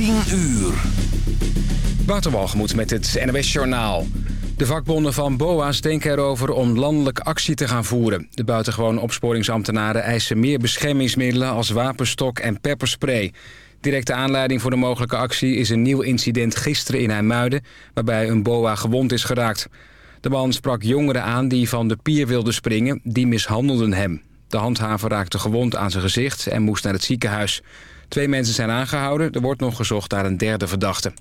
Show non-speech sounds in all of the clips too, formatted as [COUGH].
10 uur. Waterwalgemoed met het NOS Journaal. De vakbonden van BOA's denken erover om landelijk actie te gaan voeren. De buitengewoon opsporingsambtenaren eisen meer beschermingsmiddelen... als wapenstok en pepperspray. Directe aanleiding voor de mogelijke actie is een nieuw incident gisteren in IJmuiden... waarbij een BOA gewond is geraakt. De man sprak jongeren aan die van de pier wilden springen. Die mishandelden hem. De handhaver raakte gewond aan zijn gezicht en moest naar het ziekenhuis. Twee mensen zijn aangehouden. Er wordt nog gezocht naar een derde verdachte.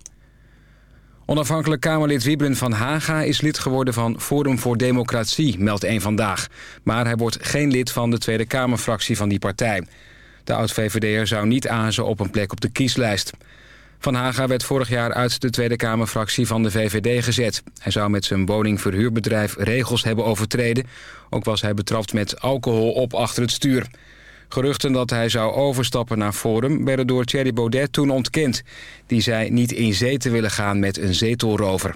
Onafhankelijk Kamerlid Wiebren van Haga is lid geworden van Forum voor Democratie, meldt één vandaag. Maar hij wordt geen lid van de Tweede Kamerfractie van die partij. De oud-VVD'er zou niet aanzen op een plek op de kieslijst. Van Haga werd vorig jaar uit de Tweede Kamerfractie van de VVD gezet. Hij zou met zijn woningverhuurbedrijf regels hebben overtreden. Ook was hij betrapt met alcohol op achter het stuur. Geruchten dat hij zou overstappen naar Forum werden door Thierry Baudet toen ontkend. Die zei niet in zee te willen gaan met een zetelrover.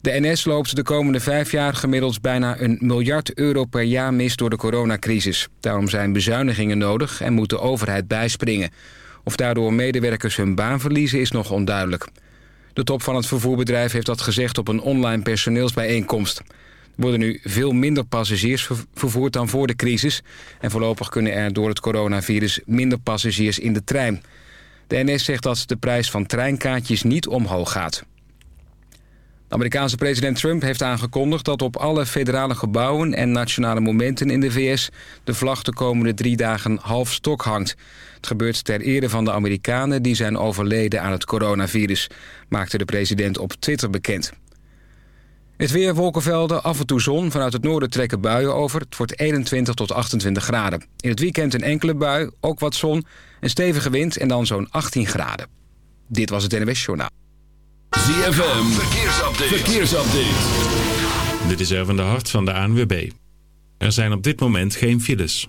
De NS loopt de komende vijf jaar gemiddeld bijna een miljard euro per jaar mis door de coronacrisis. Daarom zijn bezuinigingen nodig en moet de overheid bijspringen. Of daardoor medewerkers hun baan verliezen is nog onduidelijk. De top van het vervoerbedrijf heeft dat gezegd op een online personeelsbijeenkomst. Worden nu veel minder passagiers vervoerd dan voor de crisis... en voorlopig kunnen er door het coronavirus minder passagiers in de trein. De NS zegt dat de prijs van treinkaartjes niet omhoog gaat. De Amerikaanse president Trump heeft aangekondigd dat op alle federale gebouwen en nationale momenten in de VS de vlag de komende drie dagen half stok hangt. Het gebeurt ter ere van de Amerikanen die zijn overleden aan het coronavirus, maakte de president op Twitter bekend. Het weer, wolkenvelden, af en toe zon. Vanuit het noorden trekken buien over. Het wordt 21 tot 28 graden. In het weekend een enkele bui, ook wat zon, een stevige wind en dan zo'n 18 graden. Dit was het NWS Journaal. ZFM, verkeersupdate. verkeersupdate. Dit is Erwin de Hart van de ANWB. Er zijn op dit moment geen files.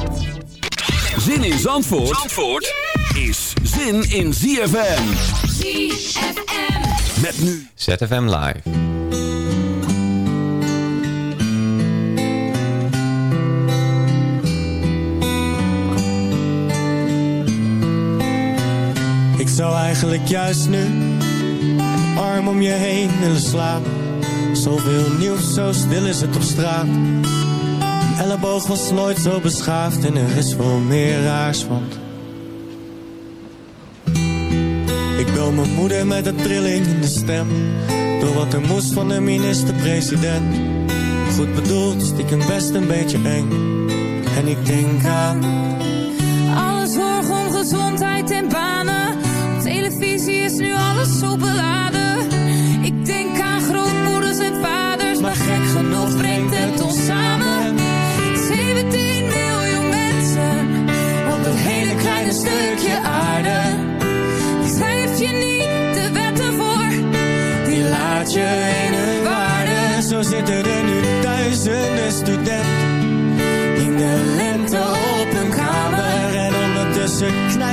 Zin in Zandvoort, Zandvoort is zin in ZFM. ZFM. Met nu ZFM Live. Ik zou eigenlijk juist nu arm om je heen willen slapen. Zoveel nieuws, zo stil is het op straat. Elleboog was nooit zo beschaafd en er is wel meer raars, want... Ik bel mijn moeder met een trilling in de stem. Door wat er moest van de minister-president. Goed bedoeld, stiekem best een beetje eng. En ik denk aan... Alle zorg om gezondheid en banen. Televisie is nu alles zo beladen.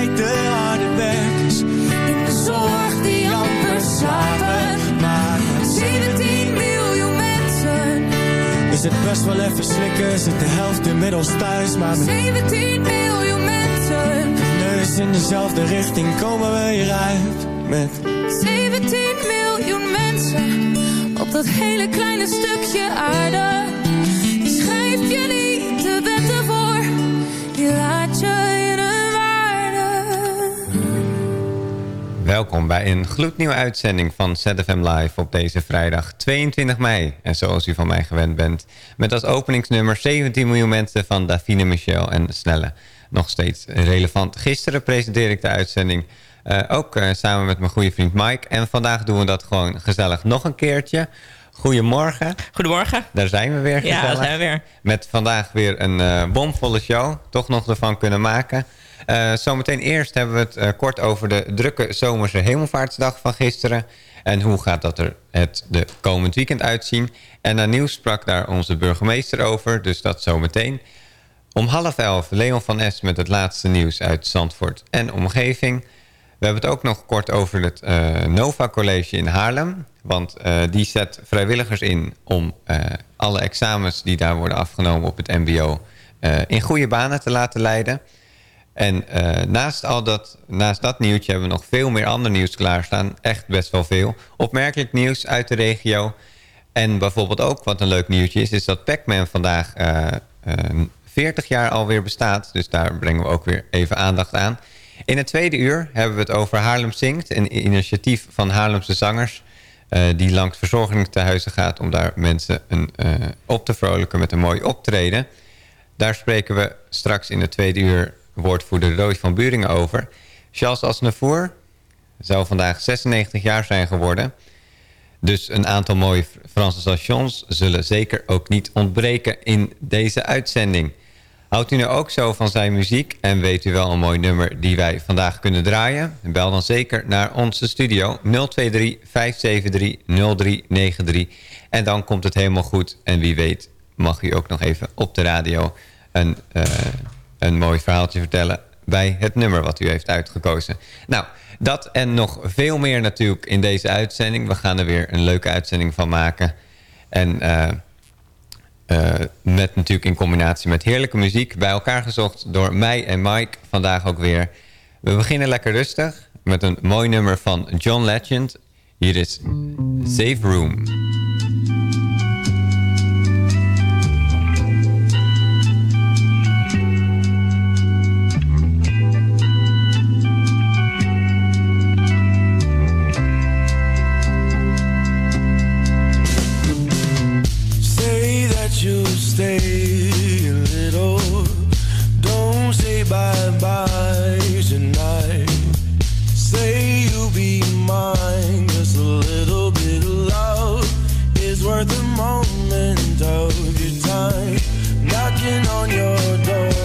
De harde werkers. In de zorg die amper slapen. Maar 17 miljoen mensen. is het best wel even slikken. Zit de helft inmiddels thuis. Maar met 17 miljoen mensen. neus in dezelfde richting komen we hieruit. Met 17 miljoen mensen. Op dat hele kleine stukje aarde. Die schrijf je niet de wetten voor. Die laat je Welkom bij een gloednieuwe uitzending van ZFM Live op deze vrijdag 22 mei. En zoals u van mij gewend bent, met als openingsnummer 17 miljoen mensen van Davine Michel en Snelle. Nog steeds relevant. Gisteren presenteerde ik de uitzending eh, ook eh, samen met mijn goede vriend Mike. En vandaag doen we dat gewoon gezellig nog een keertje. Goedemorgen. Goedemorgen. Daar zijn we weer gezellig. Ja, daar zijn we weer. Met vandaag weer een eh, bomvolle show. Toch nog ervan kunnen maken. Eh, zometeen eerst hebben we het eh, kort over de drukke zomerse hemelvaartsdag van gisteren. En hoe gaat dat er het de komend weekend uitzien. En naar nieuws sprak daar onze burgemeester over. Dus dat zometeen. Om half elf Leon van Es met het laatste nieuws uit Zandvoort en omgeving. We hebben het ook nog kort over het eh, Nova College in Haarlem. Want eh, die zet vrijwilligers in om alle examens die daar worden afgenomen op het mbo... in goede banen te laten leiden. En eh, naast, al dat, naast dat nieuwtje hebben we nog veel meer ander nieuws klaarstaan. Echt best wel veel. Opmerkelijk nieuws uit de regio. En bijvoorbeeld ook wat een leuk nieuwtje is... is dat Pac-Man vandaag eh, eh, 40 jaar alweer bestaat. Dus daar brengen we ook weer even aandacht aan. In het tweede uur hebben we het over Haarlem Zingt. Een initiatief van Haarlemse zangers... eh, die langs verzorgingstehuizen gaat... om daar mensen een, eh, op te vrolijken met een mooi optreden. Daar spreken we straks in het tweede uur... woordvoerder Roy van Buringen over. Charles Asnevoer zou vandaag 96 jaar zijn geworden... Dus een aantal mooie Franse stations zullen zeker ook niet ontbreken in deze uitzending. Houdt u nou ook zo van zijn muziek en weet u wel een mooi nummer die wij vandaag kunnen draaien? Bel dan zeker naar onze studio 023 573 0393 en dan komt het helemaal goed. En wie weet mag u ook nog even op de radio een, eh, een mooi verhaaltje vertellen bij het nummer wat u heeft uitgekozen. Nou, dat en nog veel meer natuurlijk in deze uitzending. We gaan er weer een leuke uitzending van maken. En eh, met natuurlijk in combinatie met heerlijke muziek... bij elkaar gezocht door mij en Mike vandaag ook weer. We beginnen lekker rustig met een mooi nummer van John Legend. Hier is Safe Room. Be mine. Just a little bit of love is worth a moment of your time. Knocking on your door,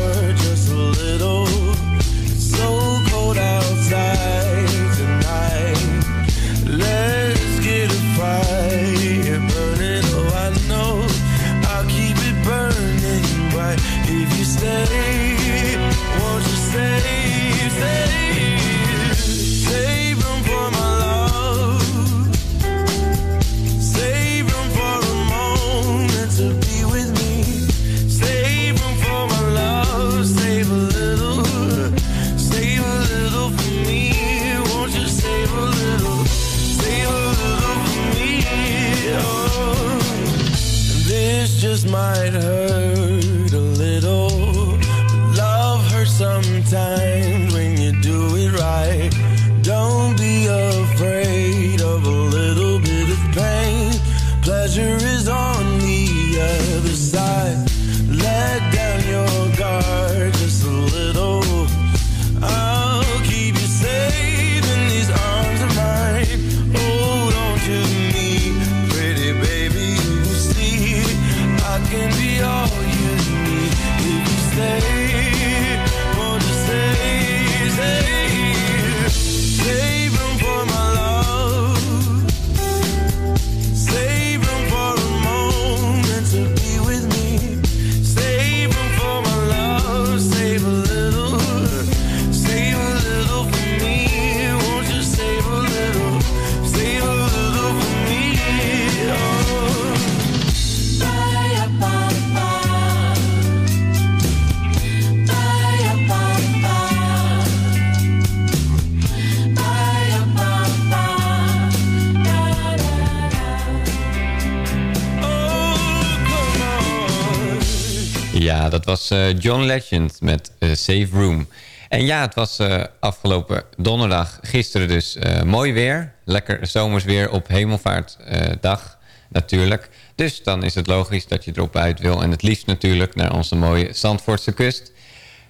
eh, John Legend met eh, Safe Room. En ja, het was eh, afgelopen donderdag, gisteren dus mooi weer. Lekker zomers weer op hemelvaartdag natuurlijk. Dus dan is het logisch dat je erop uit wil. En het liefst natuurlijk naar onze mooie Zandvoortse kust.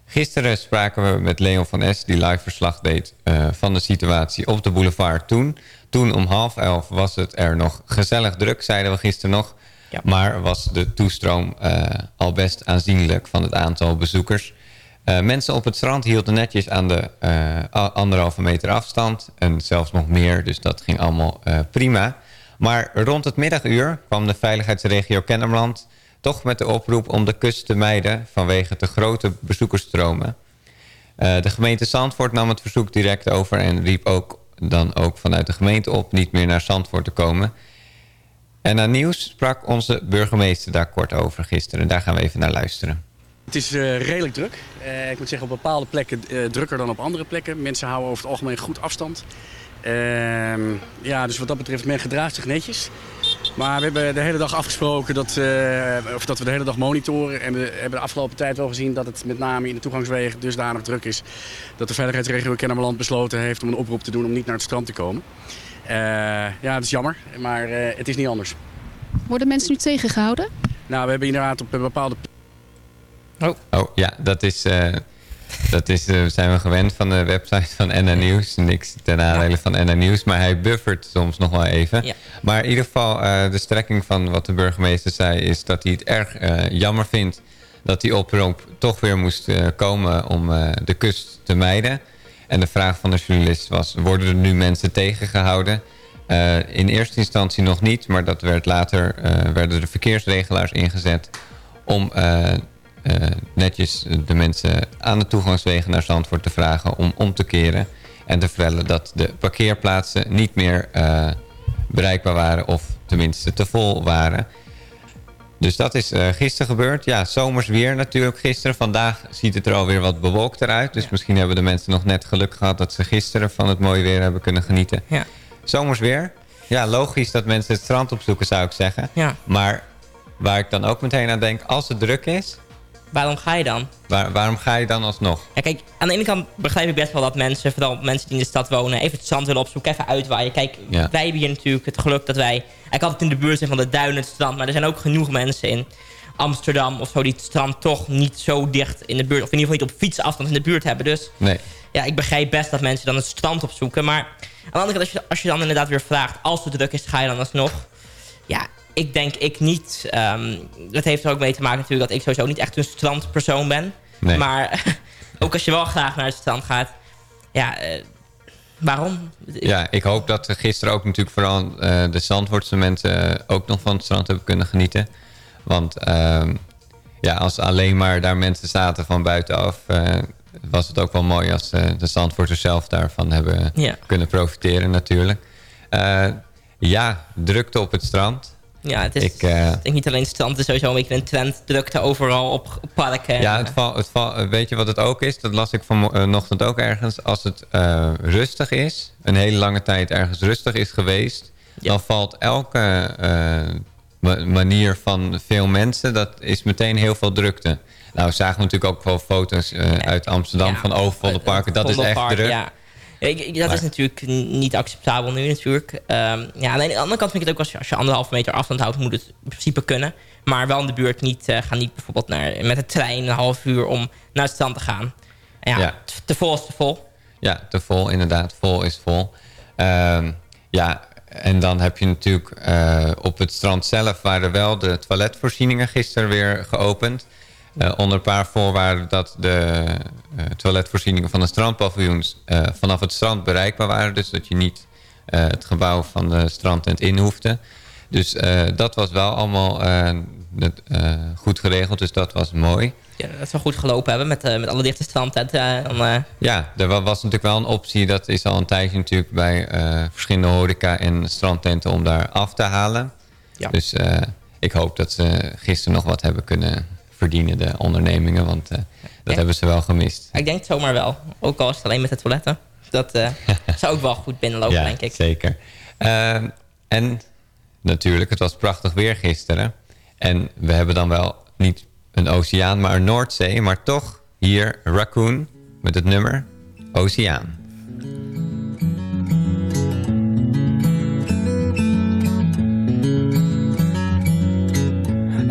Gisteren spraken we met Leon van S, die live verslag deed van de situatie op de boulevard toen. Toen om half elf was het er nog gezellig druk, zeiden we gisteren nog. Maar was de toestroom uh, al best aanzienlijk van het aantal bezoekers. Uh, mensen op het strand hielden netjes aan de uh, anderhalve meter afstand. En zelfs nog meer, dus dat ging allemaal prima. Maar rond het middaguur kwam de veiligheidsregio Kennemerland... toch met de oproep om de kust te mijden vanwege de grote bezoekersstromen. de gemeente Zandvoort nam het verzoek direct over... en riep ook dan ook vanuit de gemeente op niet meer naar Zandvoort te komen... En aan nieuws sprak onze burgemeester daar kort over gisteren. Daar gaan we even naar luisteren. Het is uh, redelijk druk. Uh, ik moet zeggen op bepaalde plekken uh, drukker dan op andere plekken. Mensen houden over het algemeen goed afstand. Ehm, ja, dus wat dat betreft, men gedraagt zich netjes. Maar we hebben de hele dag afgesproken dat, of dat we de hele dag monitoren. En we hebben de afgelopen tijd wel gezien dat het met name in de toegangswegen dusdanig druk is. Dat de veiligheidsregio Kennemerland besloten heeft om een oproep te doen om niet naar het strand te komen. Uh, ja, dat is jammer, maar uh, het is niet anders. Worden mensen nu tegengehouden? Nou, we hebben inderdaad op een bepaalde... Oh, oh ja, dat is... Uh, dat is, zijn we gewend van de website van NN Nieuws. Niks ten nadele van NN Nieuws, maar hij buffert soms nog wel even. Ja. Maar in ieder geval, de strekking van wat de burgemeester zei... is dat hij het erg jammer vindt dat die oproep toch weer moest komen om de kust te mijden... En de vraag van de journalist was, worden er nu mensen tegengehouden? Uh, in eerste instantie nog niet, maar dat werd later uh, werden de verkeersregelaars ingezet om uh, netjes de mensen aan de toegangswegen naar Zandvoort te vragen om om te keren en te vertellen dat de parkeerplaatsen niet meer bereikbaar waren of tenminste te vol waren. Dus dat is uh, gisteren gebeurd. Ja, zomers weer natuurlijk gisteren. Vandaag ziet het er alweer wat bewolkter uit. Dus misschien hebben de mensen nog net geluk gehad... dat ze gisteren van het mooie weer hebben kunnen genieten. Ja. Zomers weer. Ja, logisch dat mensen het strand opzoeken, zou ik zeggen. Ja. Maar waar ik dan ook meteen aan denk... als het druk is, waarom ga je dan? Waar, waarom ga je dan alsnog? Ja, kijk, aan de ene kant begrijp ik best wel dat mensen, vooral mensen die in de stad wonen, even het strand willen opzoeken, even uitwaaien. Kijk, wij hebben hier natuurlijk het geluk dat wij, ik altijd in de buurt zijn van de duinen, het strand, maar er zijn ook genoeg mensen in Amsterdam of zo die het strand toch niet zo dicht in de buurt, of in ieder geval niet op fietsafstand in de buurt hebben. Dus nee. ja, ik begrijp best dat mensen dan het strand opzoeken. Maar aan de andere kant, als je, als je dan inderdaad weer vraagt, als het druk is, ga je dan alsnog? Ja, ik denk ik niet. Um, dat heeft er ook mee te maken natuurlijk dat ik sowieso niet echt een strandpersoon ben. Nee. Maar [LAUGHS] ook als je wel graag naar het strand gaat. Ja, uh, waarom? Ja, ik hoop dat gisteren ook natuurlijk vooral uh, de Zandvoortse mensen ook nog van het strand hebben kunnen genieten. Want uh, ja, als alleen maar daar mensen zaten van buitenaf... Was het ook wel mooi als de Zandvoorters zelf daarvan hebben ja. kunnen profiteren natuurlijk. ja, drukte op het strand. Ja, het is ik, uh, denk niet alleen het strand, het is sowieso een beetje een trend. Drukte overal op parken. Ja, het val, het val, weet je wat het ook is? Dat las ik vanochtend ook ergens. Als het uh, rustig is, een hele lange tijd ergens rustig is geweest... Ja. dan valt elke uh, manier van veel mensen... dat is meteen heel veel drukte. Nou, we zagen natuurlijk ook wel foto's uit Amsterdam ja, van overvolle parken. Dat is echt druk. Ja dat is natuurlijk niet acceptabel nu natuurlijk. Um, ja, aan de andere kant vind ik het ook als je, als je anderhalve meter afstand houdt... moet het in principe kunnen. Maar wel in de buurt niet, uh, ga niet bijvoorbeeld naar, met de trein een half uur... om naar het strand te gaan. Ja, ja. te vol is te vol. Ja, te vol inderdaad. Vol is vol. Um, ja, en dan heb je natuurlijk uh, op het strand zelf... waren wel de toiletvoorzieningen gisteren weer geopend... Uh, onder een paar voorwaarden dat de uh, toiletvoorzieningen van de strandpaviljoens uh, vanaf het strand bereikbaar waren. Dus dat je niet het gebouw van de strandtent in hoefde. Dus dat was wel allemaal goed geregeld, dus dat was mooi. Ja, dat we goed gelopen hebben met, met alle dichte strandtenten. Ja, er was natuurlijk wel een optie. Dat is al een tijdje natuurlijk bij verschillende horeca en strandtenten om daar af te halen. Ja. Dus ik hoop dat ze gisteren nog wat hebben kunnen verdienen, de ondernemingen. Want uh, dat hebben ze wel gemist. Ik denk het zomaar wel. Ook al is het alleen met de toiletten. Dat uh, [LAUGHS] zou ook wel goed binnenlopen, ja, denk ik. zeker. Uh, en natuurlijk, het was prachtig weer gisteren. En we hebben dan wel niet een oceaan, maar een Noordzee. Maar toch hier Raccoon met het nummer Oceaan.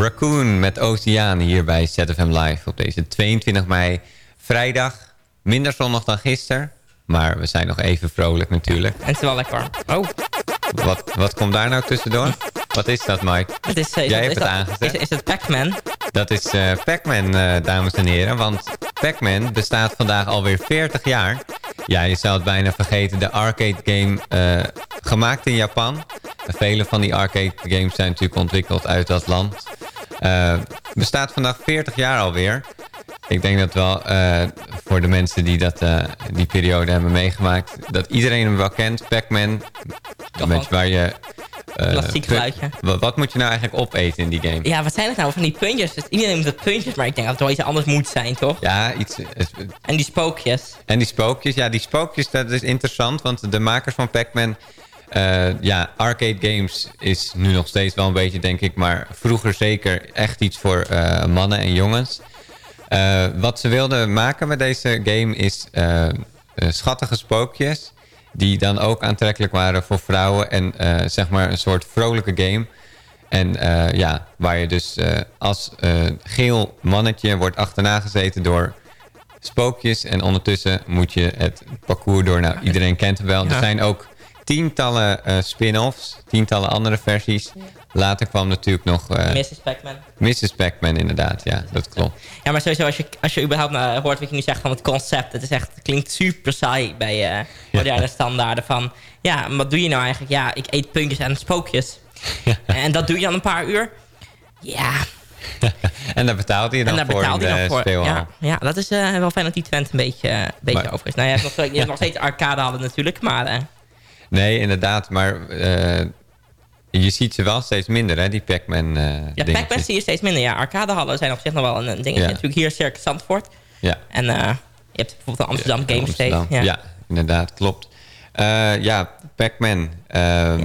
Raccoon met Oceaan hier bij ZFM Live op deze 22 mei. Vrijdag, minder zonnig dan gisteren. Maar we zijn nog even vrolijk natuurlijk. En het is wel lekker. Oh. Wat, wat komt daar nou tussendoor? Wat is dat, Mike? Het is, eh, is Jij hebt is het dat- aangezet. Is, is het Pac-Man? Dat is eh, Pac-Man, eh, dames en heren. Want Pac-Man bestaat vandaag alweer 40 jaar. Ja, je zou het bijna vergeten. De arcade game gemaakt in Japan. Vele van die arcade games zijn natuurlijk ontwikkeld uit dat land. Eh, bestaat vandaag 40 jaar alweer. Ik denk dat wel eh, voor de mensen die dat, eh, die periode hebben meegemaakt... dat iedereen hem wel kent. Pac-Man, een beetje waar je... Klassiek geluidje. Wa- Wat moet je nou eigenlijk opeten in die game? Ja, wat zijn het nou van die puntjes? Dus iedereen noemt het puntjes, maar ik denk dat het wel iets anders moet zijn, toch? Ja, iets... En die spookjes. En die spookjes, ja, die spookjes, dat is interessant. Want de makers van Pac-Man... eh, ja, arcade games is nu nog steeds wel een beetje, denk ik... maar vroeger zeker echt iets voor eh, mannen en jongens. Eh, wat ze wilden maken met deze game is schattige spookjes... die dan ook aantrekkelijk waren voor vrouwen... en zeg maar een soort vrolijke game... En ja, waar je dus als geel mannetje wordt achterna gezeten door spookjes. En ondertussen moet je het parcours door. Nou, iedereen kent het wel. Ja. Er zijn ook tientallen eh, spin-offs, tientallen andere versies. Later kwam natuurlijk nog eh, Mrs. Pac-Man. Mrs. Pac-Man inderdaad. Ja, dat klopt. Ja, maar sowieso, als je, als je überhaupt naar hoort wat je nu zegt van het concept... het, is echt, het klinkt super saai bij eh moderne standaarden van... ja, wat doe je nou eigenlijk? Ja, ik eet puntjes en spookjes. En dat doe je dan een paar uur. Ja, [LAUGHS] En daar betaalde je dan en daar voor betaal in je de dan voor. Ja, ja, dat is wel fijn dat die trend een beetje, beetje Maar- over is. Nou, je hebt nog, je hebt nog steeds arcade hadden natuurlijk, maar... Nee, inderdaad. Maar eh, je ziet ze wel steeds minder, hè, die Pac-Man eh ja. Pac-Man zie je steeds minder. Ja, arcadehallen zijn op zich nog wel een, dingetje. Ja. Natuurlijk hier Circus Zandvoort. Ja. En eh, je hebt bijvoorbeeld de Amsterdam Game Station. Amsterdam. Ja. inderdaad, klopt. Ja, Pac-Man. ehm,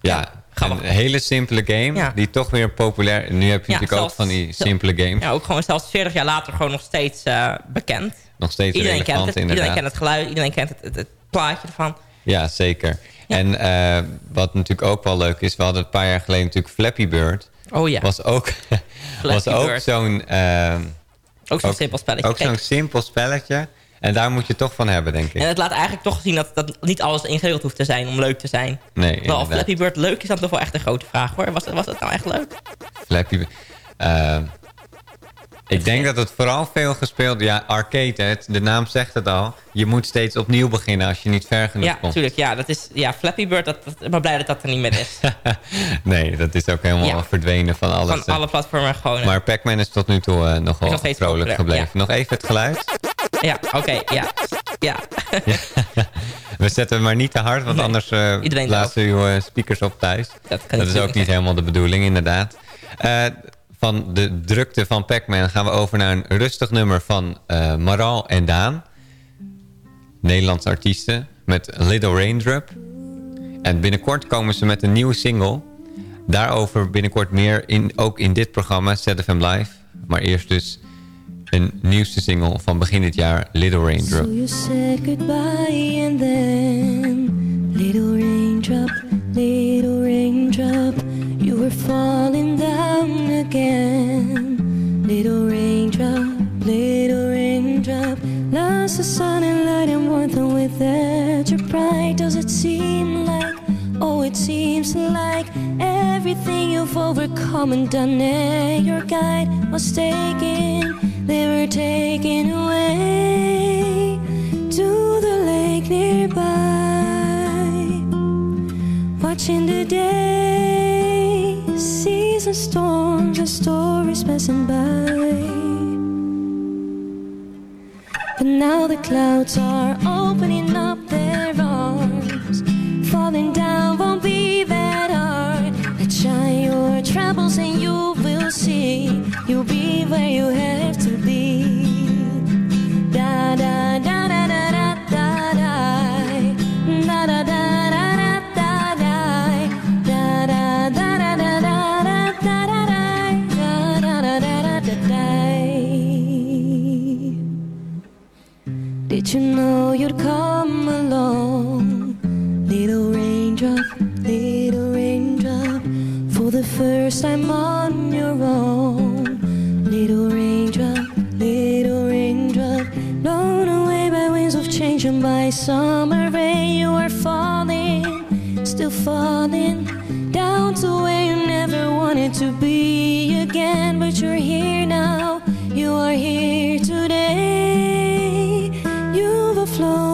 ja, een hele simpele game Ja. die toch weer populair... Nu heb je Ja, natuurlijk ook van die simpele games. Ja, ook gewoon zelfs 40 jaar later gewoon nog steeds bekend. Nog steeds Iedereen relevant, kent het, inderdaad. iedereen kent het geluid, iedereen kent het, het, het plaatje ervan. Ja, zeker. En eh, wat natuurlijk ook wel leuk is... we hadden een paar jaar geleden natuurlijk Flappy Bird. Oh ja. Was ook, [LAUGHS] was ook Bird. zo'n... Ook zo'n simpel spelletje. Ook zo'n simpel spelletje. En daar moet je toch van hebben, denk ik. En het laat eigenlijk toch zien dat, dat niet alles ingewikkeld hoeft te zijn om leuk te zijn. Nee, Wel, of. Flappy Bird leuk is, dat toch wel echt een grote vraag hoor. Was, was het nou echt leuk? Flappy Bird. Eh, ik denk dat het vooral veel gespeeld... Ja, arcade, hè, de naam zegt het al. Je moet steeds opnieuw beginnen als je niet ver genoeg Ja, komt. natuurlijk. Ja, dat is, ja, Flappy Bird, dat, dat, ik ben blij dat dat er niet meer is. [LAUGHS] Nee, dat is ook helemaal Ja. verdwenen van alles. Van alle platformen gewoon. Maar Pac-Man is tot nu toe eh, nog Is wel nog vrolijk populair, gebleven. ja. Nog even het geluid. Ja, oké, ja. Ja. [LAUGHS] We zetten hem maar niet te hard, want Nee, anders eh iedereen blazen uw eh, speakers op thuis. Dat kan is niet ook niet helemaal de bedoeling, inderdaad. Eh, van de drukte van Pac-Man gaan we over naar een rustig nummer van eh Maral en Daan. Nederlandse artiesten met Little Raindrop. En binnenkort komen ze met een nieuwe single. Daarover binnenkort meer, in, ook in dit programma, ZFM Live. Maar eerst dus een nieuwste single van begin dit jaar, Little Raindrop. So you goodbye and then Little raindrop, little raindrop were falling down again. Little raindrop, little raindrop. Lost the sun and light and warmth and with that your pride Does it seem like, oh it seems like Everything you've overcome and done and your guide was taken. They were taken away to the lake nearby Watching the day, seas and storms and stories passing by But now the clouds are opening up their arms. Falling down won't be that hard. Let's shine your troubles and you will see. You'll be where you have to be. Da da You know you'd come along? Little raindrop, little raindrop, for the first time on your own. Little raindrop, little raindrop, blown away by winds of change and by summer rain. You are falling, still falling, down to where you never wanted to be again. But you're here now, you are here today flow.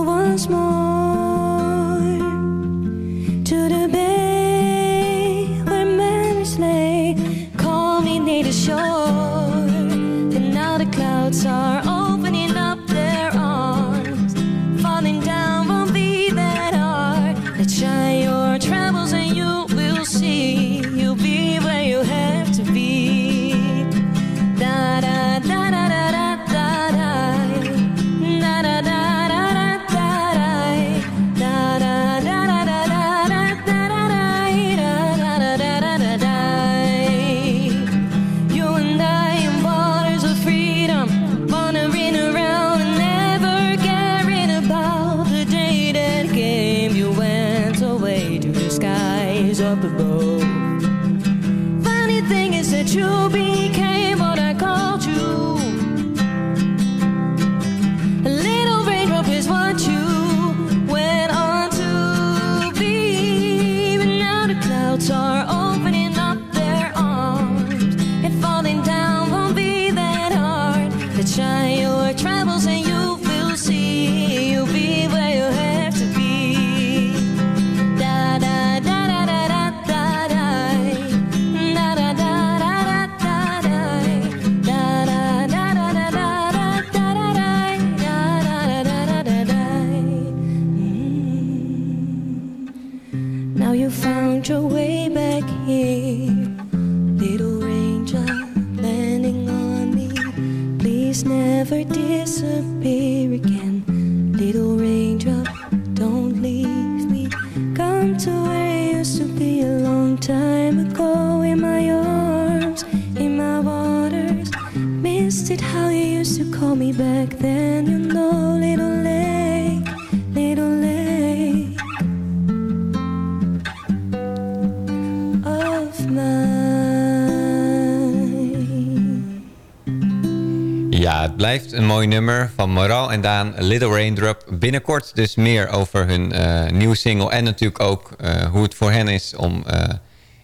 Mooi nummer van Moral en Daan, Little Raindrop. Binnenkort dus meer over hun uh, nieuwe single. En natuurlijk ook uh, hoe het voor hen is om uh,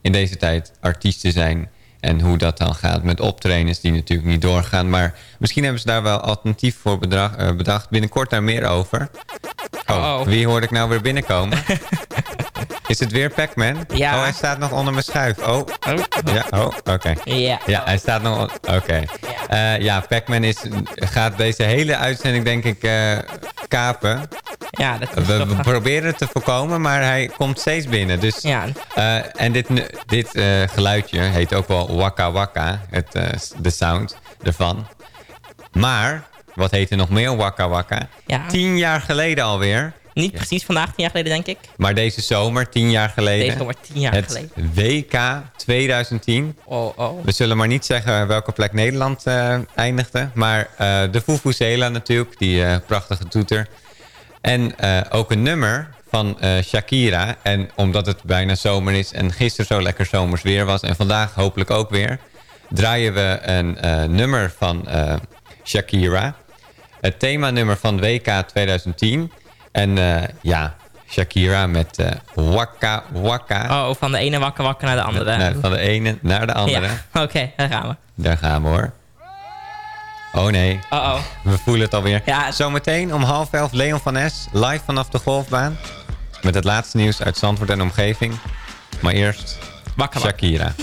in deze tijd artiest te zijn. En hoe dat dan gaat met optrainers die natuurlijk niet doorgaan. Maar misschien hebben ze daar wel alternatief voor bedacht. bedacht. Binnenkort daar meer over. Oh, oh, wie hoorde ik nou weer binnenkomen? [LAUGHS] Is het weer Pac-Man? Ja. Oh, hij staat nog onder mijn schuif. Oh. oh. Ja, oh, oké. Ja. Ja, hij staat nog... Oké. Okay. Ja, uh, ja Pac-Man is, gaat deze hele uitzending denk ik uh, kapen. Ja, dat is We, we proberen het te voorkomen, maar hij komt steeds binnen. Dus, ja. Uh, en dit, dit geluidje heet ook wel Waka Waka. Het, de sound ervan. Maar, wat heet er nog meer Waka Waka? Ja. Tien jaar geleden alweer... Niet precies vandaag, tien jaar geleden, denk ik. Maar deze zomer, tien jaar geleden. Deze zomer, tien jaar het geleden. WK 2010. Oh, oh. We zullen maar niet zeggen welke plek Nederland uh, eindigde. Maar uh, de Fufuzela natuurlijk, die uh, prachtige toeter. En ook een nummer van Shakira. En omdat het bijna zomer is en gisteren zo lekker zomers weer was... en vandaag hopelijk ook weer... draaien we een nummer van Shakira. Het themanummer van WK 2010... En uh, ja, Shakira met uh, Waka Waka. Oh, van de ene Waka Waka naar de andere. Nee, van de ene naar de andere. Ja, [LAUGHS] oké, okay, daar gaan we. Daar gaan we hoor. Oh nee. Uh oh. We voelen het alweer. Ja. Zometeen om half elf Leon van Es live vanaf de golfbaan. Met het laatste nieuws uit Zandvoort en omgeving. Maar eerst Waka Shakira. [LAUGHS]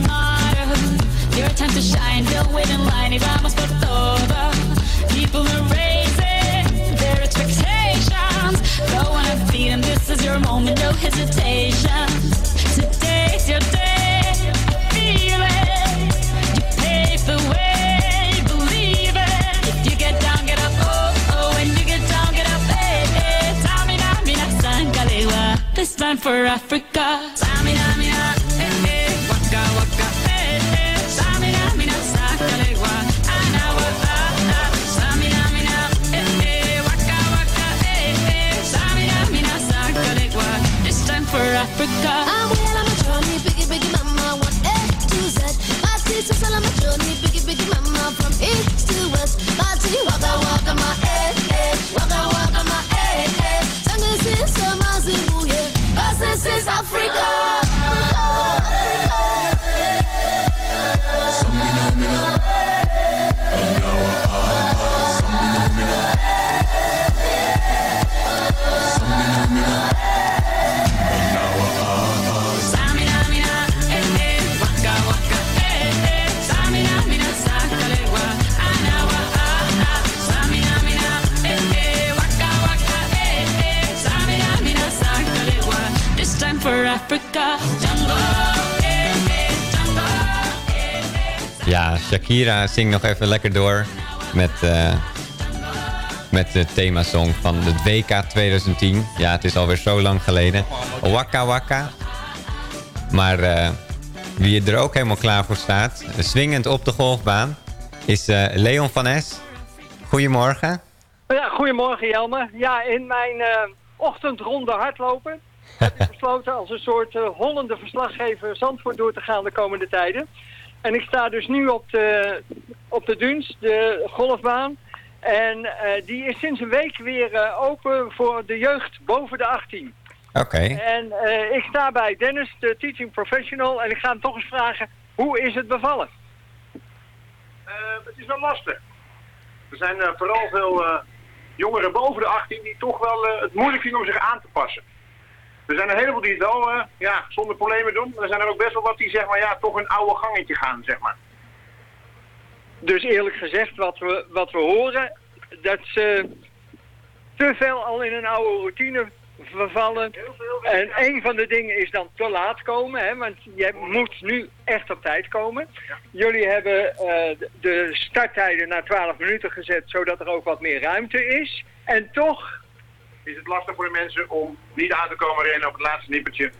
Motto. Your time to shine, don't wait in line vamos por todo. Your moment, no hesitation. Today's your day, feel it. You pave the way, believe it. If you get down, get up, oh, oh. When you get down, get up, hey, hey. Tamina, mina, sangalewa. This time for Africa. star. Shakira zingt nog even lekker door met, uh, met de themasong van het WK 2010. Ja, het is alweer zo lang geleden. Waka Waka. Maar uh, wie er ook helemaal klaar voor staat, swingend op de golfbaan, is uh, Leon van Es. Goedemorgen. Ja, goedemorgen Jelme. Ja, in mijn ochtendronde hardlopen heb ik [LAUGHS] besloten als een soort hollende verslaggever Zandvoort door te gaan de komende tijden. En ik sta dus nu op de, op de Duns, de golfbaan. En uh, die is sinds een week weer uh, open voor de jeugd boven de 18. Oké. En eh, ik sta bij Dennis, de teaching professional, en ik ga hem toch eens vragen, hoe is het bevallen? Eh, het is wel lastig. Er zijn eh, vooral veel eh, jongeren boven de 18 die toch wel eh, het moeilijk vinden om zich aan te passen. Er zijn een heleboel die het wel eh, ja, zonder problemen doen. Maar er zijn er ook best wel wat die zeg maar, ja, toch een oude gangetje gaan, zeg maar. Dus eerlijk gezegd, wat we, wat we horen, dat ze te veel al in een oude routine vervallen. En een van de dingen is dan te laat komen, hè, want je moet nu echt op tijd komen. Jullie hebben eh, de starttijden naar 12 minuten gezet, zodat er ook wat meer ruimte is. En toch is het lastig voor de mensen om niet aan te komen rennen op het laatste nippertje.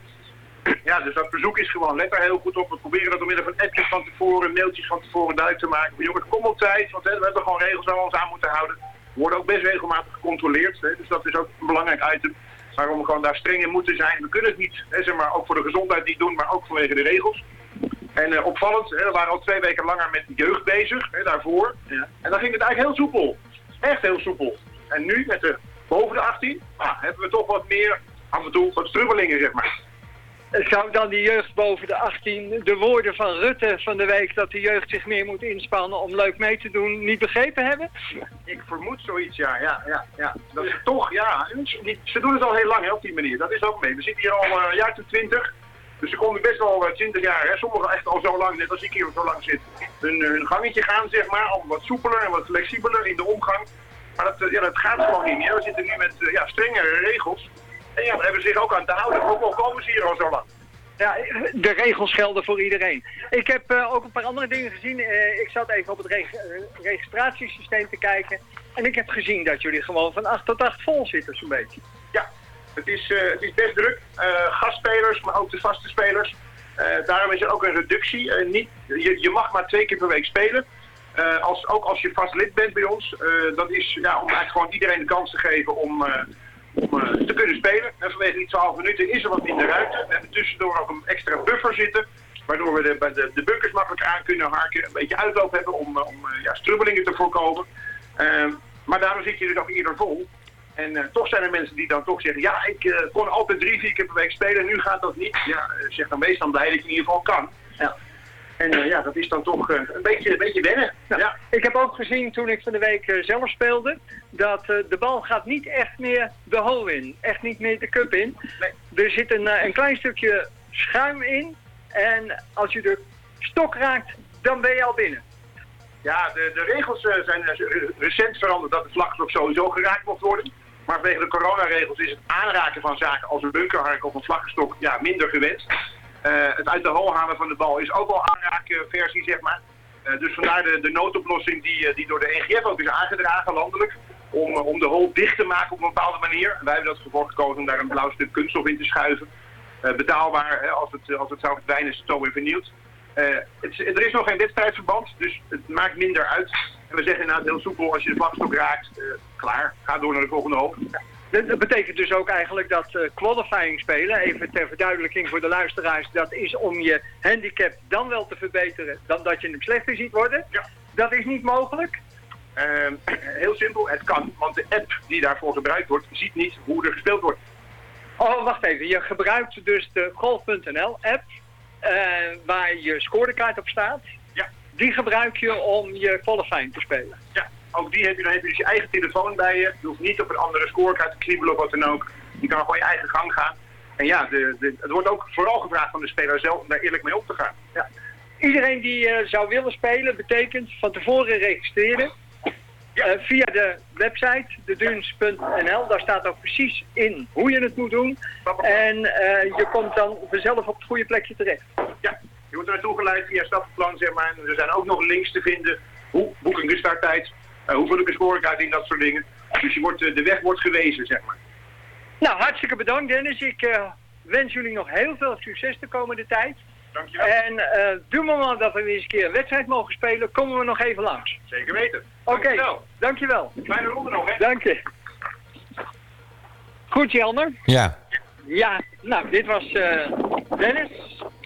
[CLEARS THROAT] Ja, dus dat verzoek is gewoon, let er heel goed op. We proberen dat door middel van appjes van tevoren, mailtjes van tevoren duidelijk te maken. Maar jongens, kom op tijd, want hè, we hebben gewoon regels waar we ons aan moeten houden. We worden ook best regelmatig gecontroleerd, hè, dus dat is ook een belangrijk item. Waarom we gewoon daar streng in moeten zijn. We kunnen het niet, hè, zeg maar, ook voor de gezondheid niet doen, maar ook vanwege de regels. En eh, opvallend, hè, we waren al twee weken langer met jeugd bezig, hè, daarvoor. En dan ging het eigenlijk heel soepel. Echt heel soepel. En nu, met de boven de 18, ah, hebben we toch wat meer, af en toe, wat strubbelingen, zeg maar. zou dan die jeugd boven de 18 de woorden van Rutte van de week dat de jeugd zich meer moet inspannen om leuk mee te doen niet begrepen hebben? Ik vermoed zoiets, ja, ja, ja. ja. Dat ze toch, ja, ze doen het al heel lang hè, op die manier. Dat is ook mee. We zitten hier al eh, een jaar tot twintig. Dus ze konden best wel eh, 20 jaar, hè, sommigen echt al zo lang, net als ik hier zo lang zit, hun, hun gangetje gaan, zeg maar. Al wat soepeler en wat flexibeler in de omgang. Maar dat, eh, ja, dat gaat gewoon niet meer. We zitten nu met eh, ja, strengere regels. En ja, daar hebben ze zich ook aan te houden. Ook al komen ze hier al zo lang. Ja, de regels gelden voor iedereen. Ik heb eh, ook een paar andere dingen gezien. Ik zat even op het reg- registratiesysteem te kijken. En ik heb gezien dat jullie gewoon van 8 tot 8 vol zitten, zo'n beetje. Ja, het is, het is best druk. Gastspelers, maar ook de vaste spelers. Daarom is er ook een reductie. Niet, je, je mag maar twee keer per week spelen. Eh, als, ook als je vast lid bent bij ons. Eh, dat is ja, om eigenlijk gewoon iedereen de kans te geven om, eh, om te kunnen spelen. En vanwege die 12 minuten is er wat minder ruimte. We hebben tussendoor ook een extra buffer zitten. Waardoor we de, de, de bunkers makkelijk aan kunnen harken. Een beetje uitloop hebben om, om ja, strubbelingen te voorkomen. Eh, maar daarom zit je er ook eerder vol. En toch zijn er mensen die dan toch zeggen, ja, ik kon altijd drie, vier keer per week spelen, nu gaat dat niet. Ja, zeg dan wees dan blij dat je in ieder geval kan. Ja. En eh, ja, dat is dan toch eh, een, beetje, een beetje wennen. Ja. Ik heb ook gezien toen ik van de week eh, zelf speelde, dat de bal gaat niet echt meer de hole in. Echt niet meer de cup in. Er zit een, een klein stukje schuim in. En als je de stok raakt, dan ben je al binnen. Ja, de, de regels zijn re- recent veranderd dat de vlaggestok sowieso geraakt mocht worden. Maar vanwege de coronaregels is het aanraken van zaken als een bunkerhark of een vlaggestok ja, minder gewenst. Eh, het uit de hol halen van de bal is ook al aanraken versie, zeg maar. Eh, dus vandaar de, noodoplossing die, eh, die door de NGF ook is aangedragen landelijk. Om, om de hol dicht te maken op een bepaalde manier. Wij hebben dat ervoor gekozen om daar een blauw stuk kunststof in te schuiven. Betaalbaar, hè, als, het, als het zou verdwijnen is het zo weer vernieuwd. Het, er is nog geen wedstrijdverband, dus het maakt minder uit. En we zeggen inderdaad heel soepel, als je de vlagstok raakt, klaar, ga door naar de volgende hol. Dat betekent dus ook eigenlijk dat eh, qualifying spelen, even ter verduidelijking voor de luisteraars, dat is om je handicap dan wel te verbeteren dan dat je hem slechter ziet worden. Dat is niet mogelijk. Ehm, [CLEARS THROAT] heel simpel, het kan, want de app die daarvoor gebruikt wordt, ziet niet hoe er gespeeld wordt. Oh, wacht even. Je gebruikt dus de golf.nl app, eh, waar je scorekaart op staat. Ja. Die gebruik je om je qualifying te spelen. Ja, ook die heb je, dan heb je dus je eigen telefoon bij je. Je hoeft niet op een andere scorekaart te kriebelen of wat dan ook. Je kan gewoon je eigen gang gaan. En ja, de, de, het wordt ook vooral gevraagd van de speler zelf om daar eerlijk mee om te gaan. Ja. Iedereen die eh, zou willen spelen, betekent van tevoren registreren. Eh, via de website, deduns.nl. Daar staat ook precies in hoe je het moet doen. En eh, je komt dan vanzelf op het goede plekje terecht. Ja, je wordt er naartoe geleid via stappenplan, zeg maar. En er zijn ook nog links te vinden. Hoe boek ik een starttijd? Eh, hoe vul ik een scorekaart in, dat soort dingen. Dus je wordt, eh, de weg wordt gewezen, zeg maar. Nou, hartstikke bedankt Dennis. Ik eh, wens jullie nog heel veel succes de komende tijd. Dankjewel. En eh doe maar dat we weer eens een keer een wedstrijd mogen spelen, komen we nog even langs. Zeker weten. Oké, Dankjewel. dankjewel. Fijne ronde nog, hè? Dank je. Goed, Jelmer. Ja, Ja, nou, dit was eh, Dennis,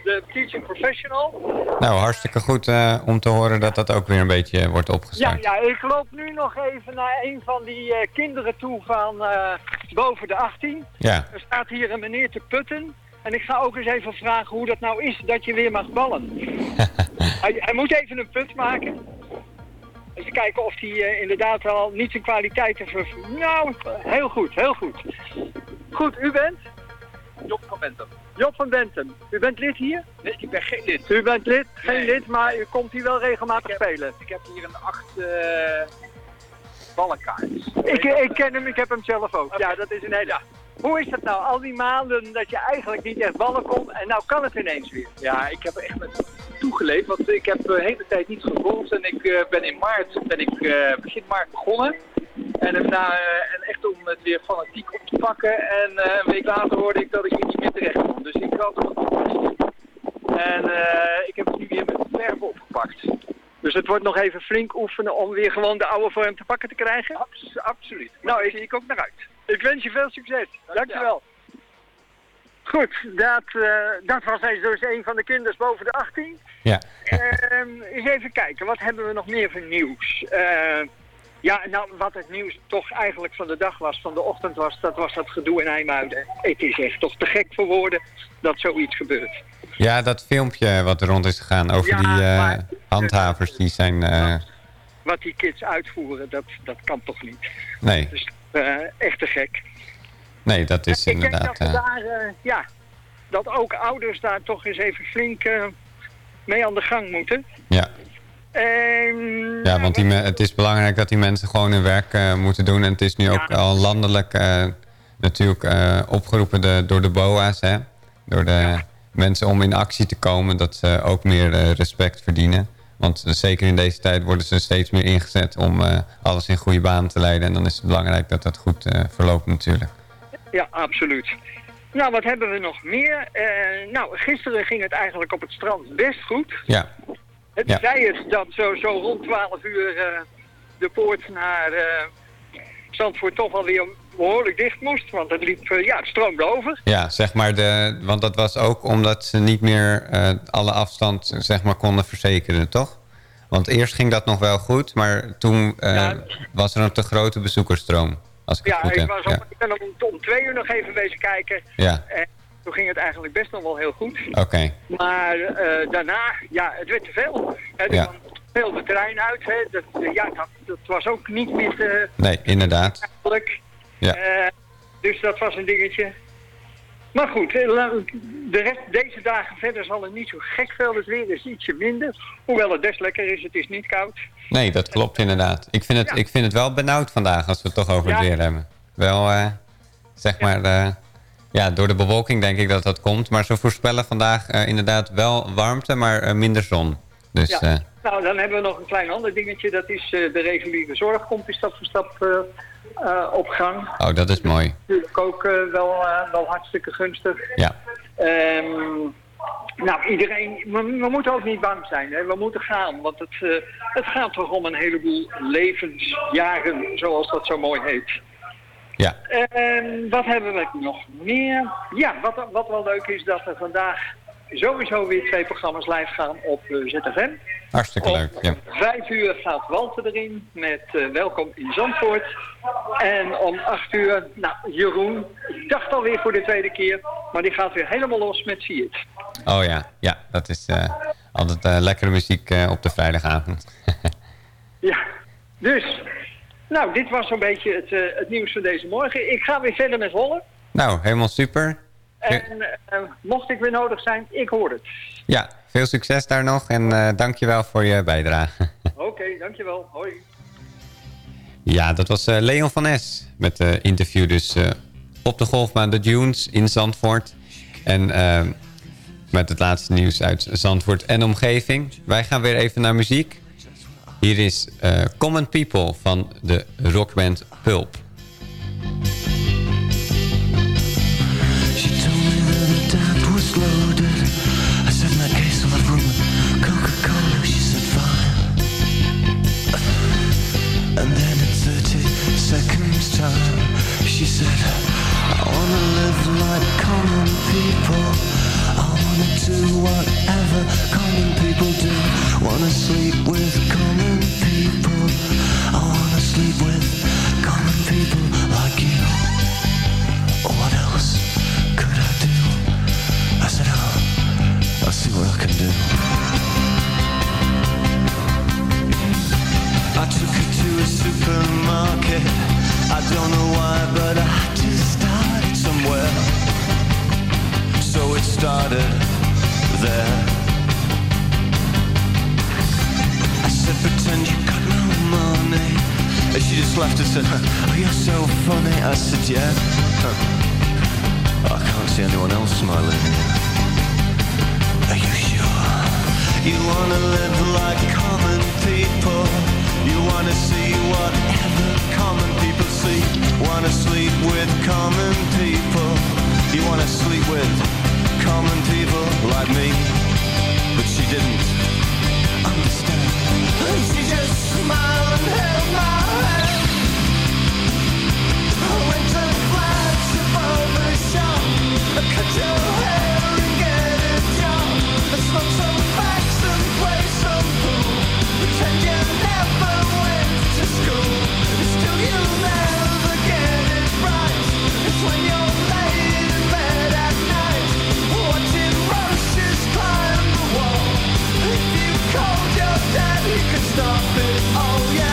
de teaching professional. nou hartstikke goed eh, om te horen dat dat ook weer een beetje wordt Ja, opgestart. ja, ik loop nu nog even naar een van die eh, kinderen toe van, eh, boven de 18. Ja. Er staat hier een meneer te putten. En ik ga ook eens even vragen hoe dat nou is dat je weer mag ballen. [LAUGHS] hij, hij moet even een put maken. Even kijken of hij eh, inderdaad al niet zijn kwaliteiten ver... Nou, heel goed, heel goed. Goed, u bent? Job van Bentum. Job van Bentum. U bent lid hier? Nee, ik ben geen lid. U bent lid, geen lid, maar u komt hier wel regelmatig spelen. Ik heb hier een acht eh ballenkaart. Ik, ik ken hem, ik heb hem zelf ook. Ja, dat is een hele... Hoe is dat nou? Al die maanden dat je eigenlijk niet echt ballen kon en nou kan het ineens weer. Ja, ik heb echt met toegeleefd, want ik heb de hele tijd niet gevolgd en ik eh, ben in maart, ben ik eh, begin maart begonnen. En, daarna, eh, en echt om het weer fanatiek op te pakken en eh, een week later hoorde ik dat ik hier niet meer terecht kon. Dus ik had er wat En eh, ik heb het nu weer met verf opgepakt. Dus het wordt nog even flink oefenen om weer gewoon de oude vorm te pakken te krijgen? absoluut. Nou, ik zie ik ook naar uit. Ik wens je veel succes. Dankjewel. Goed, dat, eh, dat was dus een van de kinders boven de 18. Ja. Ehm, eens even kijken, wat hebben we nog meer voor nieuws? Eh, ja, nou, wat het nieuws toch eigenlijk van de dag was, van de ochtend was, dat was dat gedoe in IJmuiden. Het is echt toch te gek voor woorden dat zoiets gebeurt. Ja, dat filmpje wat er rond is gegaan over Ja, die eh, maar- handhavers, die zijn... eh, Wat die kids uitvoeren, dat, dat kan toch niet? nee, Dus echt te gek. nee, dat is Ik denk inderdaad... dat we eh, daar, eh, ja, dat ook ouders daar toch eens even flink eh, mee aan de gang moeten. ja. Ja, want die het is belangrijk dat die mensen gewoon hun werk eh, moeten doen. En het is nu ook al landelijk eh, natuurlijk eh, opgeroepen de, door de BOA's, hè? door de mensen om in actie te komen, dat ze ook meer eh, respect verdienen. Want zeker in deze tijd worden ze steeds meer ingezet om eh, alles in goede banen te leiden. En dan is het belangrijk dat dat goed eh, verloopt natuurlijk. Ja, absoluut. Nou, wat hebben we nog meer? Eh, nou, gisteren ging het eigenlijk op het strand best goed. Ja, Het Ja. zij het dat zo, zo rond 12 uur de poort naar Zandvoort toch alweer behoorlijk dicht moest. Want het liep, eh, ja, het stroomde over. Ja, zeg maar, de, want dat was ook omdat ze niet meer eh, alle afstand zeg maar, konden verzekeren, toch? Want eerst ging dat nog wel goed, maar toen eh, was er een te grote bezoekersstroom. Als ik het Ja, goed ik, heb. was ja. om, ik ben om, om twee uur nog even bezig kijken. Ja. En toen ging het eigenlijk best nog wel heel goed. Oké, Maar daarna, ja, het werd te veel. Hè, Ja. kwam veel de trein uit. Hè. Dat, ja, dat, dat was ook niet meer te nee, inderdaad. makkelijk. Ja. Eh, dus dat was een dingetje. Maar goed, eh, de rest, deze dagen verder zal het niet zo gek veel. Het weer is ietsje minder. Hoewel het best lekker is, het is niet koud. Nee, dat klopt inderdaad. Ik vind het, Ja. ik vind het wel benauwd vandaag als we het toch over het Ja. weer hebben. Wel, eh, zeg maar, ja, door de bewolking denk ik dat dat komt. Maar ze voorspellen vandaag inderdaad wel warmte, maar minder zon. Dus Nou, dan hebben we nog een klein ander dingetje. Dat is de reguliere zorg komt weer stap voor stap eh, op gang. oh, dat is mooi. Natuurlijk ook eh, wel, eh, wel hartstikke gunstig. Ja. Ehm, nou, iedereen, we, we moeten ook niet bang zijn. Hè? We moeten gaan, want het, het gaat toch om een heleboel levensjaren, zoals dat zo mooi heet. Ja. Ehm, wat hebben we nog meer? Ja, wat, wat wel leuk is, dat er vandaag sowieso weer twee programma's live gaan op ZFM. Hartstikke leuk. Ja. Vijf uur gaat Walter erin met eh, Welkom in Zandvoort. En om acht uur, nou, Jeroen, ik dacht alweer voor de tweede keer, maar die gaat weer helemaal los met See It. Oh ja, ja dat is eh, altijd eh, lekkere muziek op de vrijdagavond. [LAUGHS] Ja, dus, nou, dit was zo'n beetje het, het nieuws van deze morgen. Ik ga weer verder met rollen. nou, helemaal super. En mocht ik weer nodig zijn, ik hoor het. Ja, veel succes daar nog en eh dankjewel voor je bijdrage. [LAUGHS] Oké, dankjewel. Hoi. Ja, dat was eh, Leon van S. met de interview dus eh, op de golfbaan de Dunes in Zandvoort. En met het laatste nieuws uit Zandvoort en omgeving. Wij gaan weer even naar muziek. Hier is Common People van de rockband Pulp. Said, I wanna live like common people. I wanna do whatever common people do. Wanna sleep with common people. I wanna sleep with common people like you. What else could I do? I said, I'll, I'll see what I can do. I took her to a supermarket. I don't know why, but I had to start somewhere. So it started there. I said, pretend you got no money. And she just laughed and said, oh, you're so funny. I said, yeah. I can't see anyone else smiling. Are you sure? You wanna live like common people. You wanna see whatever common people Wanna sleep with common people. You wanna sleep with common people like me. But she didn't understand. And she just smiled and held my hand. I went to flash above the shop. I cut your hair and get a job. I smoke some facts and play some pool. Pretend you never went to school. Still you stop it. Oh yeah.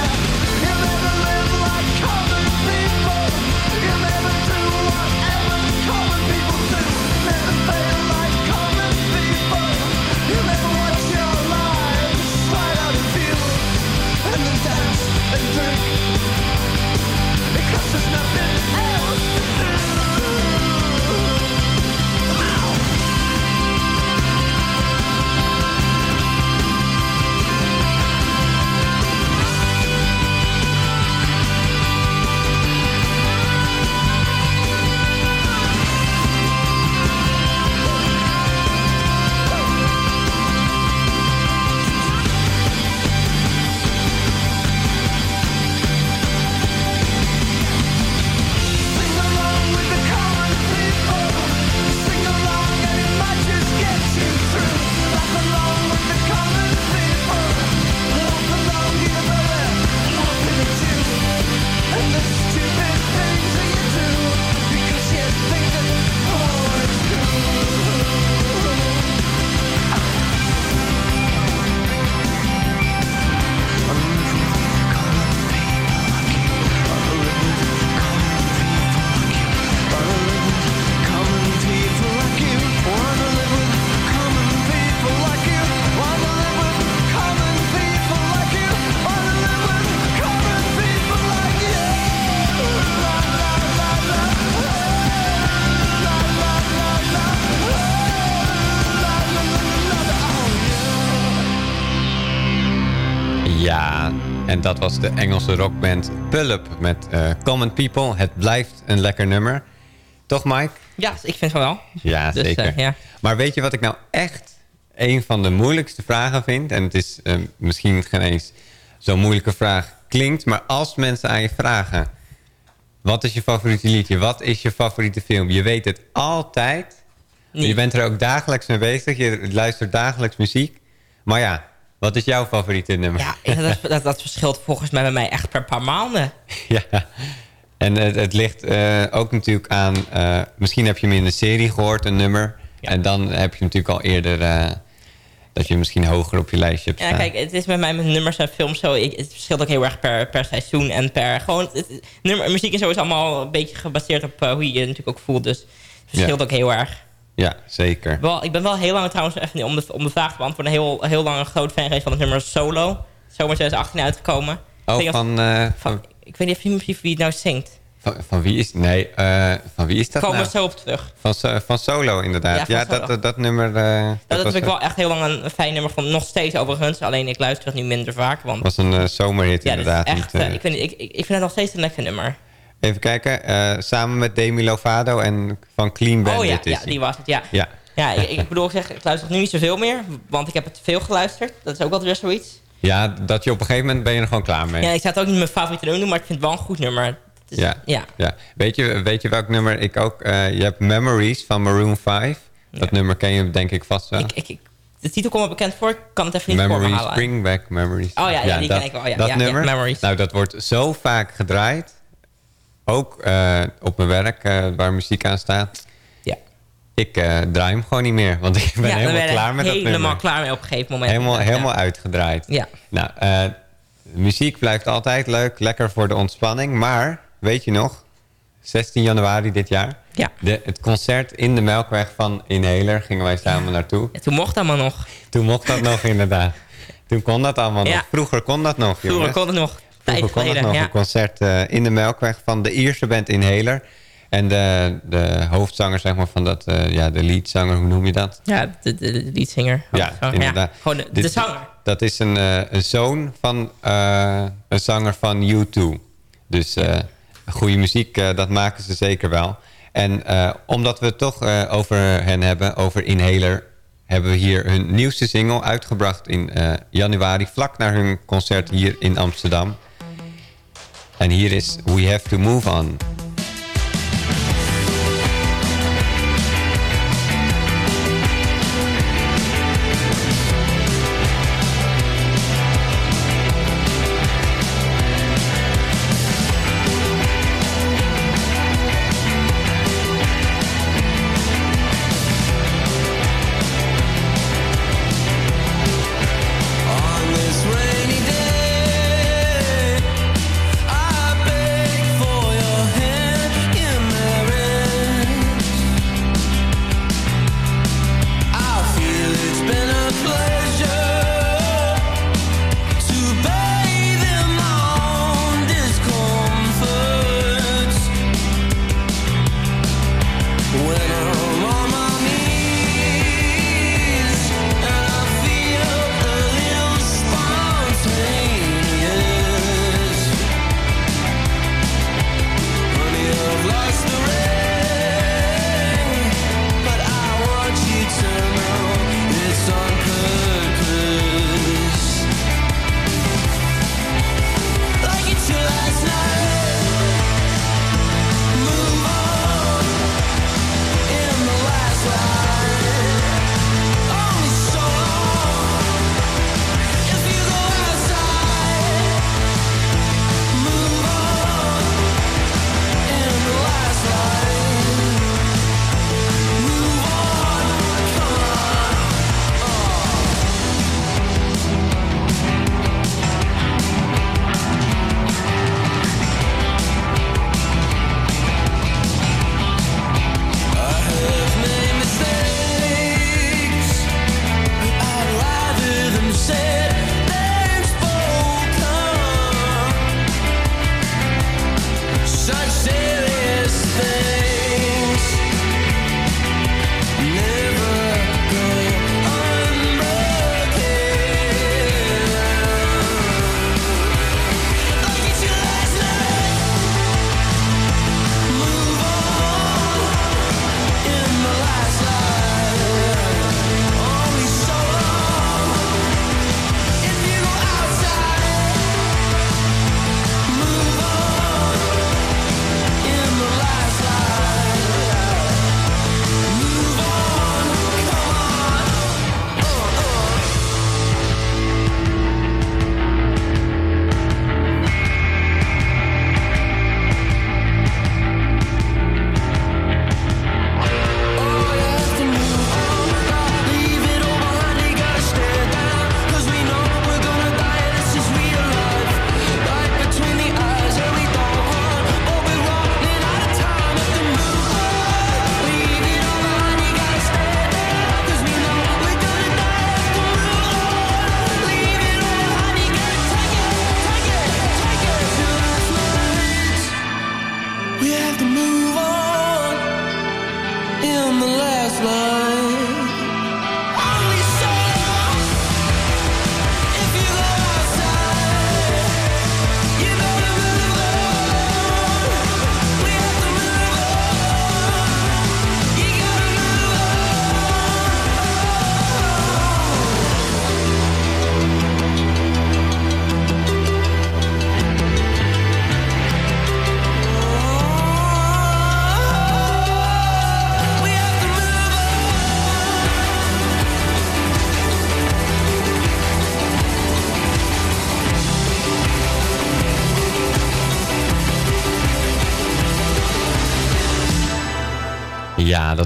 Dat was de Engelse rockband Pull-Up met eh, Common People. Het blijft een lekker nummer. Toch, Mike? Ja, ik vind van wel. Ja, Dus, zeker. eh, ja. Maar weet je wat ik nou echt een van de moeilijkste vragen vind? En het is eh, misschien geen eens zo'n moeilijke vraag klinkt... maar als mensen aan je vragen... wat is je favoriete liedje? Wat is je favoriete film? Je weet het altijd. Je bent er ook dagelijks mee bezig. Je luistert dagelijks muziek. Maar ja, wat is jouw favoriete nummer? Ja, dat, dat, dat verschilt volgens mij bij mij echt per paar maanden. [LAUGHS] Ja, en het, het ligt eh, ook natuurlijk aan... eh, misschien heb je hem in een serie gehoord, een nummer. En dan heb je natuurlijk al eerder... eh, dat je misschien hoger op je lijstje hebt Ja, staan. kijk, het is met mij met nummers en films zo. Ik, het verschilt ook heel erg per, per seizoen en per... Gewoon, het, nummer, muziek en zo is allemaal een beetje gebaseerd op hoe je je natuurlijk ook voelt. Dus het verschilt Ja. ook heel erg. Ja, zeker. Wel, ik ben wel heel lang trouwens, even om de, om de vraag te beantwoorden... heel, heel lang een groot fan geweest van het nummer Solo. Zomer 2018 uitgekomen. Oh, Ik of- van, eh, van, Ik weet niet of wie het nou zingt. van, van wie is... Nee, eh, van wie is dat Komen nou? we zo op terug. Van, So- van Solo, inderdaad. Ja, Ja, van Solo. Dat, dat, nummer... eh, Dat, dat heb ik wel echt heel lang een fijn nummer van. Nog steeds overigens. Alleen ik luister het nu minder vaak. Want was een eh, zomerhit, ja, inderdaad. echt, Niet, eh, eh, ik, vind, ik, ik vind het nog steeds een lekker nummer. Even kijken. eh, samen met Demi Lovato en van Clean Bandit oh ja, ja die was het, ja. Ja. Ja, ik, ik bedoel, ik, zeg, ik luister nu niet zoveel meer. Want ik heb het veel geluisterd. Dat is ook altijd weer zoiets. Ja, dat je op een gegeven moment ben je er gewoon klaar mee. Ja, ik zou het ook niet mijn favoriete nummer doen. Maar ik vind het wel een goed nummer. Dus, ja. ja. ja. Weet, je, weet je welk nummer ik ook... eh, je hebt Memories van Maroon 5. Dat nummer ken je denk ik vast wel. Ik, ik, ik- de titel komt me bekend voor. Ik kan het even niet voor me Memories, halen. Bring Back Memories. Oh ja, ja, die dat, ken ik wel, ja. Dat nummer, Memories. nou dat wordt zo vaak gedraaid. Ook eh, op mijn werk, eh, waar muziek aan staat. Ja. Ik eh, draai hem gewoon niet meer, want ik ben ja, helemaal ben klaar met dat helemaal nummer. klaar mee op een gegeven moment. Helemaal, helemaal ja. uitgedraaid. Ja. Nou, muziek blijft altijd leuk, lekker voor de ontspanning. Maar, weet je nog, 16 januari dit jaar... Ja. De, het concert in de Melkweg van Inhaler gingen wij samen naartoe. toen mocht dat maar nog. Toen mocht dat nog, inderdaad. Toen kon dat allemaal nog. Vroeger kon dat nog, Vroeger jongens. kon het nog. Vroeger kon het nog, ja. een concert eh, in de Melkweg van de Ierse band Inhaler. En de, de hoofdzanger, zeg maar, van dat, eh, ja, de leadzanger, hoe noem je dat? Ja, de, de, de leadzanger. Ja, inderdaad. Gewoon de, zanger. Dat is een, eh, een zoon van een zanger van U2. Dus goede muziek, dat maken ze zeker wel. En omdat we het toch over hen hebben, over Inhaler... hebben we hier hun nieuwste single uitgebracht in januari... vlak na hun concert hier in Amsterdam. En hier is We Have To Move On. On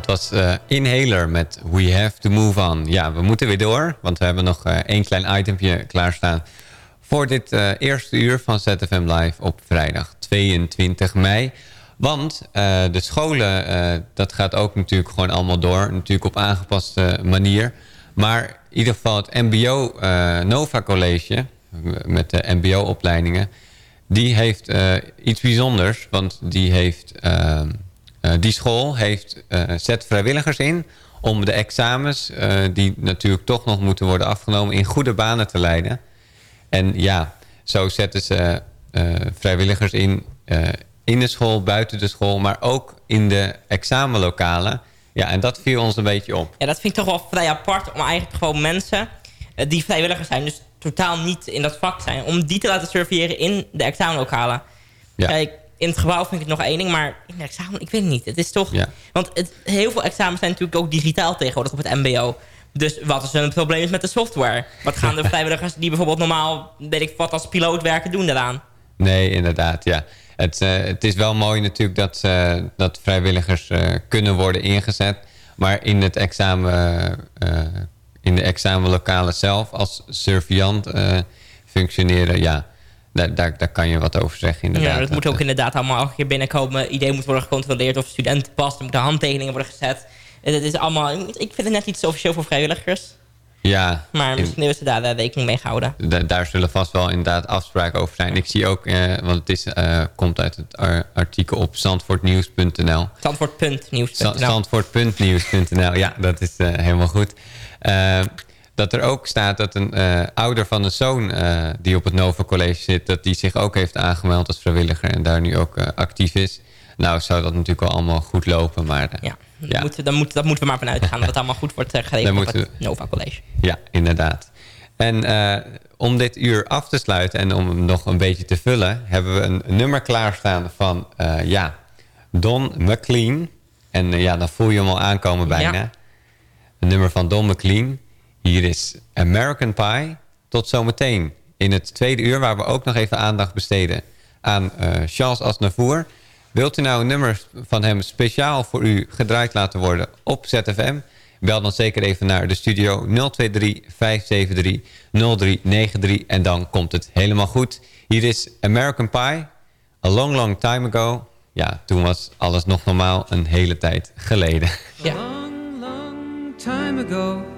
was eh, Inhaler met We Have to Move On. Ja, we moeten weer door, want we hebben nog eh, één klein itempje klaarstaan... voor dit eh, eerste uur van ZFM Live op vrijdag 22 mei. Want de scholen, dat gaat ook natuurlijk gewoon allemaal door. Natuurlijk op aangepaste manier. Maar in ieder geval het MBO Nova College... met de MBO-opleidingen... die heeft iets bijzonders, want die heeft... uh, die school heeft, uh, zet vrijwilligers in om de examens, uh, die natuurlijk toch nog moeten worden afgenomen, in goede banen te leiden. En ja, zo zetten ze vrijwilligers in, in de school, buiten de school, maar ook in de examenlokalen. Ja, en dat viel ons een beetje op. Ja, dat vind ik toch wel vrij apart om eigenlijk gewoon mensen die vrijwilligers zijn, dus totaal niet in dat vak zijn, om die te laten surveilleren in de examenlokalen. Ja. Kijk, in het gebouw vind ik het nog één ding, maar in de examen, ik weet het niet. Het is toch... Want het, heel veel examens zijn natuurlijk ook digitaal tegenwoordig op het mbo. Dus wat is een probleem is met de software? Wat gaan de [LAUGHS] vrijwilligers die bijvoorbeeld normaal, weet ik wat, als piloot werken doen daaraan? Nee, inderdaad, ja. Het, uh, het is wel mooi natuurlijk dat, uh, dat vrijwilligers uh, kunnen worden ingezet. Maar in het examen, in de examenlokalen zelf als surveillant functioneren, ja daar, daar, daar, kan je wat over zeggen inderdaad. Ja, dat moet ook inderdaad allemaal elke keer binnenkomen. Idee moet worden gecontroleerd of studenten past. Er moeten handtekeningen worden gezet. Het is allemaal, ik vind het net iets officieel voor vrijwilligers. Ja. Maar misschien hebben ze daar uh, rekening mee gehouden. daar zullen vast wel inderdaad afspraken over zijn. Ik zie ook, eh, want het is, uh, komt uit het artikel op zandvoortnieuws.nl. Zandvoort.nieuws.nl. Zandvoort.nieuws.nl, ja, dat is helemaal goed dat er ook staat dat een uh, ouder van een zoon uh, die op het Nova College zit... dat die zich ook heeft aangemeld als vrijwilliger en daar nu ook uh, actief is. Nou zou dat natuurlijk wel allemaal goed lopen, maar... ja, ja. Moet, dan moet, dat moeten we maar vanuit gaan dat het allemaal goed wordt geregeld op het Nova College. Ja, inderdaad. En om dit uur af te sluiten en om hem nog een beetje te vullen... hebben we een, nummer klaarstaan van, ja, Don McLean. En ja, dan voel je hem al aankomen bijna. Ja. Een nummer van Don McLean... Hier is American Pie. Tot zometeen in het tweede uur... waar we ook nog even aandacht besteden aan uh, Charles Aznavour. Wilt u nou een nummer van hem speciaal voor u gedraaid laten worden op ZFM? Bel dan zeker even naar de studio 023 573 0393 en dan komt het helemaal goed. Hier is American Pie, A Long Long Time Ago. Ja, toen was alles nog normaal een hele tijd geleden. Ja. Long, long time ago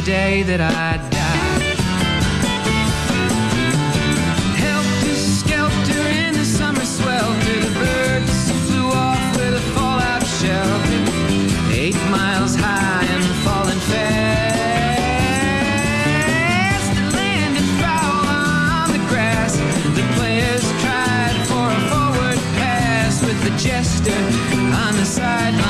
the day that I die. In the summer the birds flew off with a fallout shelter. Eight miles high and falling fast. Landed foul on the grass. The players tried for a forward pass with the jester on the sideline.